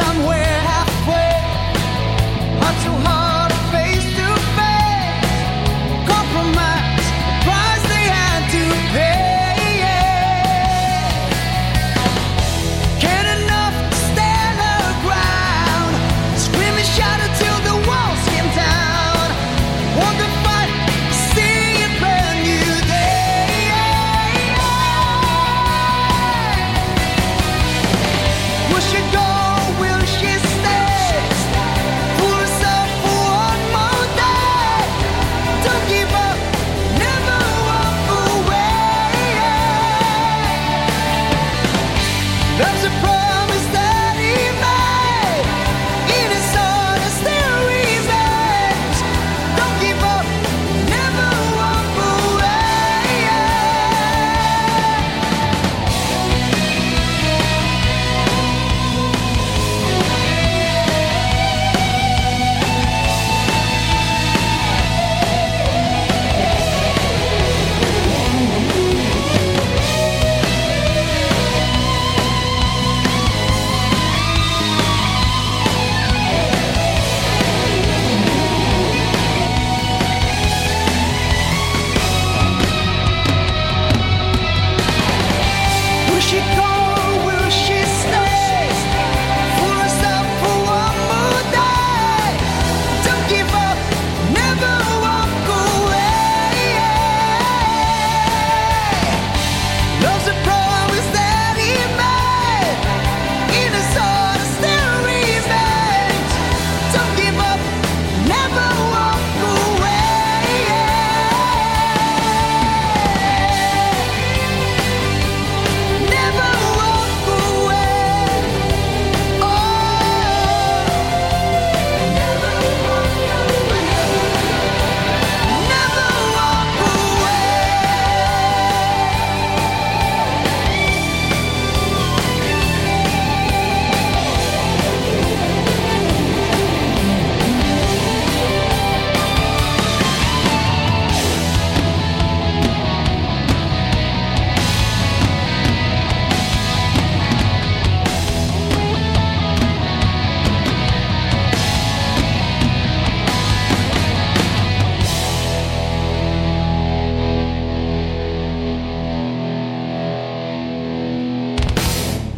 somewhere.